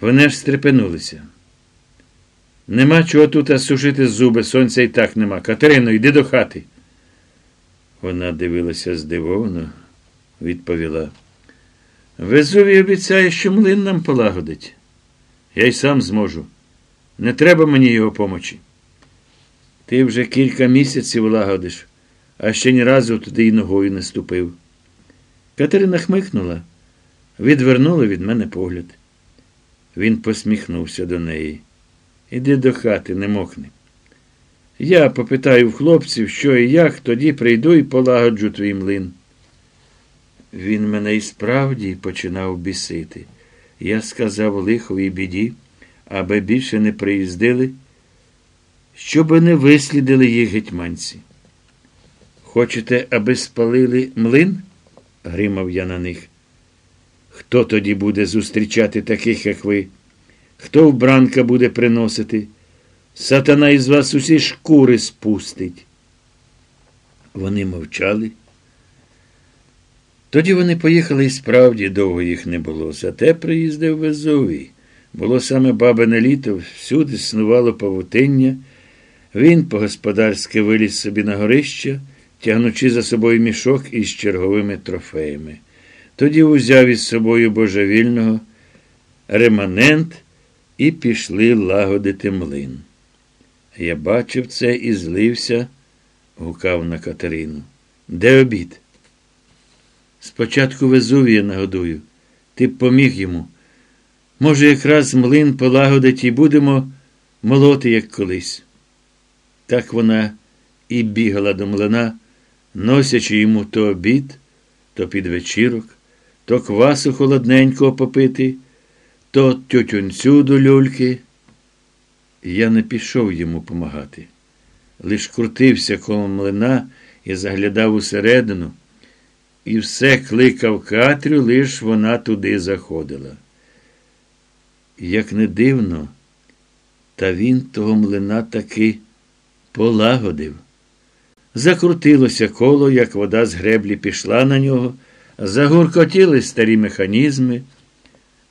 Вони аж стрепенулися. Нема чого тут сушити зуби, сонця і так нема. Катерино, йди до хати. Вона дивилася здивовано, відповіла. Везувій обіцяє, що млин нам полагодить. Я й сам зможу. Не треба мені його помочі. Ти вже кілька місяців лагодиш, а ще ні разу туди й ногою не ступив. Катерина хмикнула, відвернула від мене погляд. Він посміхнувся до неї. Іди до хати, не мокни. Я попитаю в хлопців, що і як, тоді прийду і полагоджу твій млин. Він мене і справді починав бісити. Я сказав лиховій біді, аби більше не приїздили, щоби не вислідили їх гетьманці. Хочете, аби спалили млин? гримав я на них. Хто тоді буде зустрічати таких, як ви? Хто вбранка буде приносити? Сатана із вас усі шкури спустить. Вони мовчали. Тоді вони поїхали і справді довго їх не було. Зате приїздив Везувій. Було саме бабине літо, всюди снувало павутиння. Він по-господарськи виліз собі на горище, тягнучи за собою мішок із черговими трофеями. Тоді узяв із собою божевільного реманент і пішли лагодити млин. Я бачив це і злився, гукав на Катерину. Де обід? Спочатку Везувія нагодую. Ти б поміг йому. Може, якраз млин полагодить і будемо молоти, як колись. Так вона і бігала до млина, носячи йому то обід, то підвечірок, то квасу холодненького попити, то тютюнцю до люльки. Я не пішов йому помагати. Лиш крутився коло млина і заглядав усередину, і все кликав Катрю, лиш вона туди заходила. Як не дивно, та він того млина таки полагодив. Закрутилося коло, як вода з греблі пішла на нього, загуркотіли старі механізми,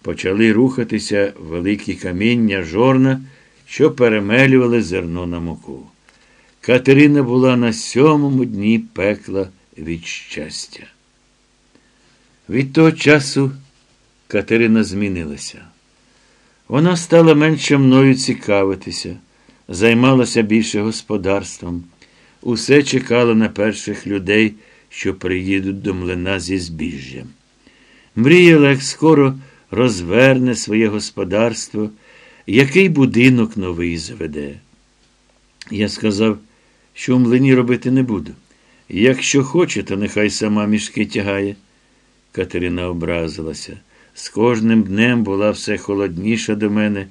почали рухатися великі каміння жорна, що перемелювали зерно на муку. Катерина була на сьомому дні пекла від щастя. Від того часу Катерина змінилася. Вона стала менше мною цікавитися, займалася більше господарством, усе чекала на перших людей, що приїдуть до млина зі збіжжям. Мріяла, як скоро розверне своє господарство, який будинок новий заведе. Я сказав, що в млині робити не буду. Якщо хоче, то нехай сама мішки тягає. Катерина образилася. З кожним днем була все холодніша до мене.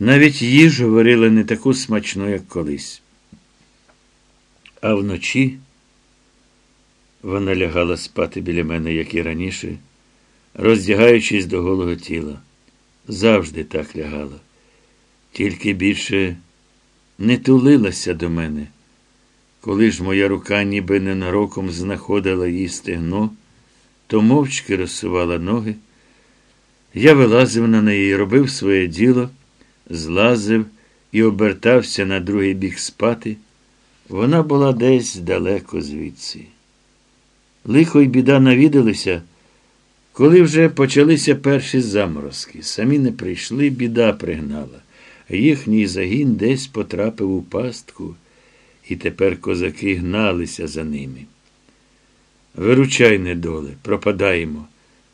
Навіть їжу варила не таку смачну, як колись. А вночі вона лягала спати біля мене, як і раніше, роздягаючись до голого тіла. Завжди так лягала. Тільки більше не тулилася до мене. Коли ж моя рука ніби ненароком знаходила її стегно, то мовчки розсувала ноги. Я вилазив на неї, робив своє діло, злазив і обертався на другий бік спати. Вона була десь далеко звідси. Лихо й біда навідалися, коли вже почалися перші заморозки. Самі не прийшли, біда пригнала. Їхній загін десь потрапив у пастку, і тепер козаки гналися за ними. Виручай, недоле, пропадаємо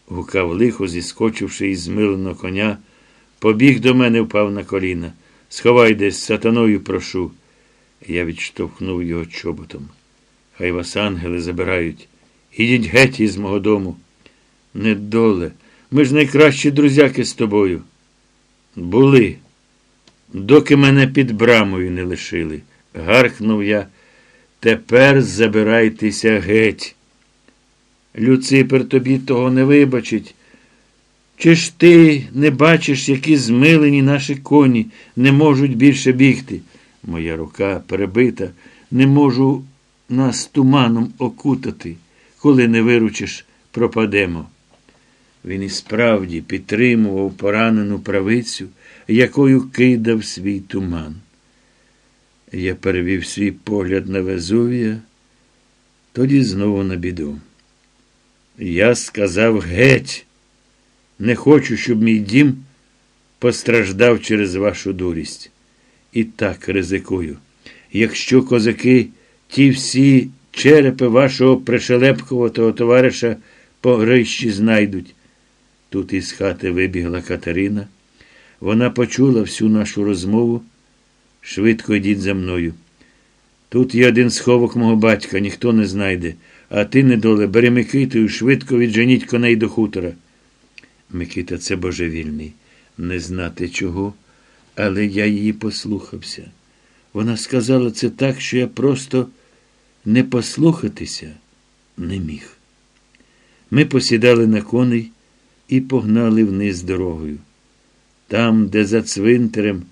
гукав лихо, зіскочивши із змиленого коня, побіг до мене, впав на коліна. Сховай десь, сатаною прошу. Я відштовхнув його чоботом. Хай вас ангели забирають. Ідіть геть із мого дому. Недоле, ми ж найкращі друзяки з тобою. Були, доки мене під брамою не лишили. Гаркнув я. Тепер забирайтеся геть. Люципер тобі того не вибачить. Чи ж ти не бачиш, які змилені наші коні не можуть більше бігти? Моя рука перебита, не можу нас туманом окутати. Коли не виручиш, пропадемо. Він і справді підтримував поранену правицю, якою кидав свій туман. Я перевів свій погляд на Везувія, тоді знову на біду. Я сказав геть, не хочу, щоб мій дім постраждав через вашу дурість. І так ризикую. Якщо козаки, ті всі черепи вашого пришелепкуватого товариша по грищі знайдуть. Тут із хати вибігла Катерина. Вона почула всю нашу розмову. Швидко йдіть за мною. Тут є один сховок мого батька, ніхто не знайде, а ти, недоле, бери Микиту і швидко відженіть коней до хутора. Микита це божевільний, не знати чого, але я її послухався. Вона сказала це так, що я просто не послухатися не міг. Ми посідали на коней і погнали вниз дорогою. Там, де за цвинтарем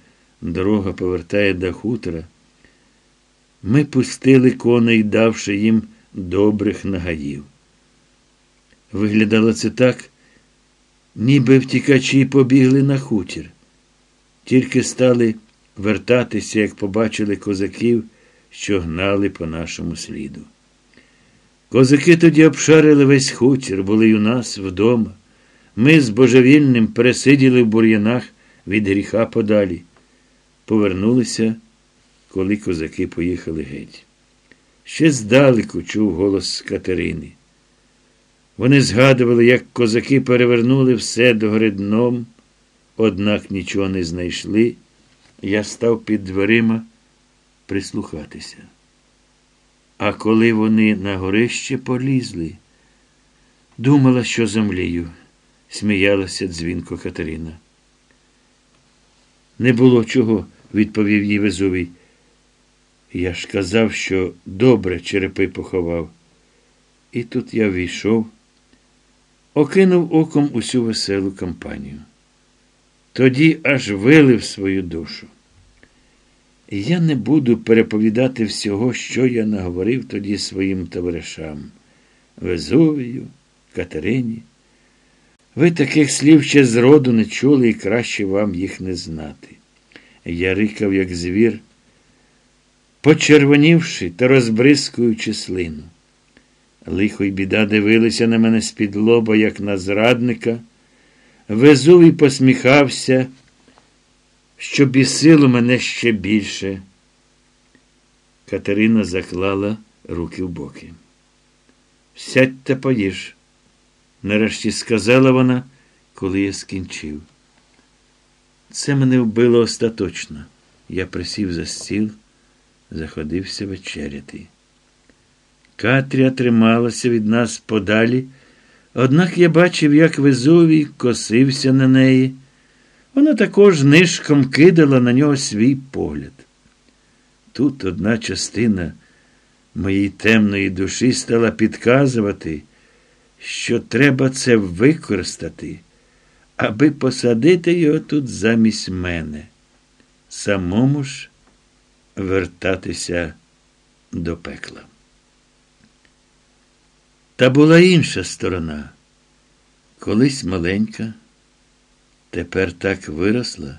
дорога повертає до хутора, ми пустили коней, давши їм добрих нагаїв. Виглядало це так, ніби втікачі побігли на хутір, тільки стали вертатися, як побачили козаків, що гнали по нашому сліду. Козаки тоді обшарили весь хутір, були й у нас вдома. Ми з божевільним пересиділи в бур'янах від гріха подалі. Повернулися, коли козаки поїхали геть. Ще здалеку чув голос Катерини. Вони згадували, як козаки перевернули все догори дном, однак нічого не знайшли. Я став під дверима прислухатися. А коли вони на горище полізли, думала, що землею, сміялася дзвінко Катерина. Не було чого, відповів їй Везувій. Я ж казав, що добре черепи поховав. І тут я війшов, окинув оком усю веселу компанію. Тоді аж вилив свою душу. Я не буду переповідати всього, що я наговорив тоді своїм товаришам Везувію, Катерині. Ви таких слів ще зроду не чули і краще вам їх не знати. Я рикав, як звір, почервонівши та розбризкуючи слину. Лихо й біда дивилися на мене з-під лоба, як на зрадника. Везувій посміхався що бісило мене ще більше. Катерина заклала руки в боки. Сядь та поїж, нарешті сказала вона, коли я скінчив. Це мене вбило остаточно. Я присів за стіл, заходився вечеряти. Катря трималася від нас подалі, однак я бачив, як Везувій косився на неї. Вона також нишком кидала на нього свій погляд. Тут одна частина моєї темної душі стала підказувати, що треба це використати, аби посадити його тут замість мене, самому ж вертатися до пекла. Та була інша сторона, колись маленька тепер так виросла,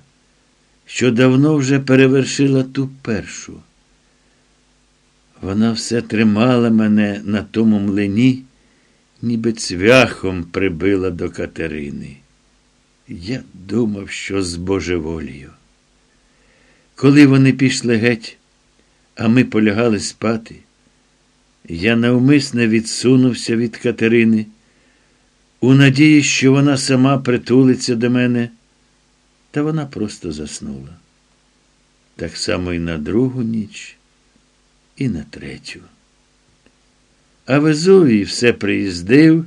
що давно вже перевершила ту першу. Вона все тримала мене на тому млині, ніби цвяхом прибила до Катерини. Я думав, що з божеволію. Коли вони пішли геть, а ми полягали спати, я навмисне відсунувся від Катерини у надії, що вона сама притулиться до мене, та вона просто заснула. Так само і на другу ніч, і на третю. А Везувій все приїздив,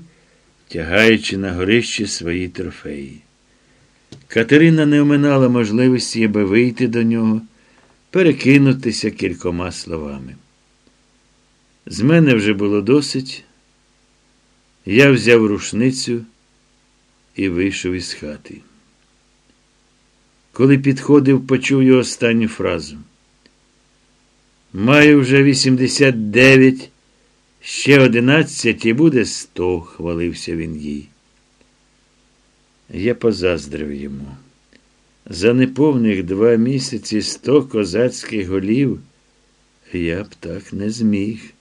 тягаючи на горище свої трофеї. Катерина не оминала можливості, аби вийти до нього, перекинутися кількома словами. З мене вже було досить. Я взяв рушницю і вийшов із хати. Коли підходив, почув його останню фразу. Маю вже 89, ще 11 і буде 100, хвалився він їй. Я позаздрив йому. За неповних два місяці сто козацьких голів я б так не зміг.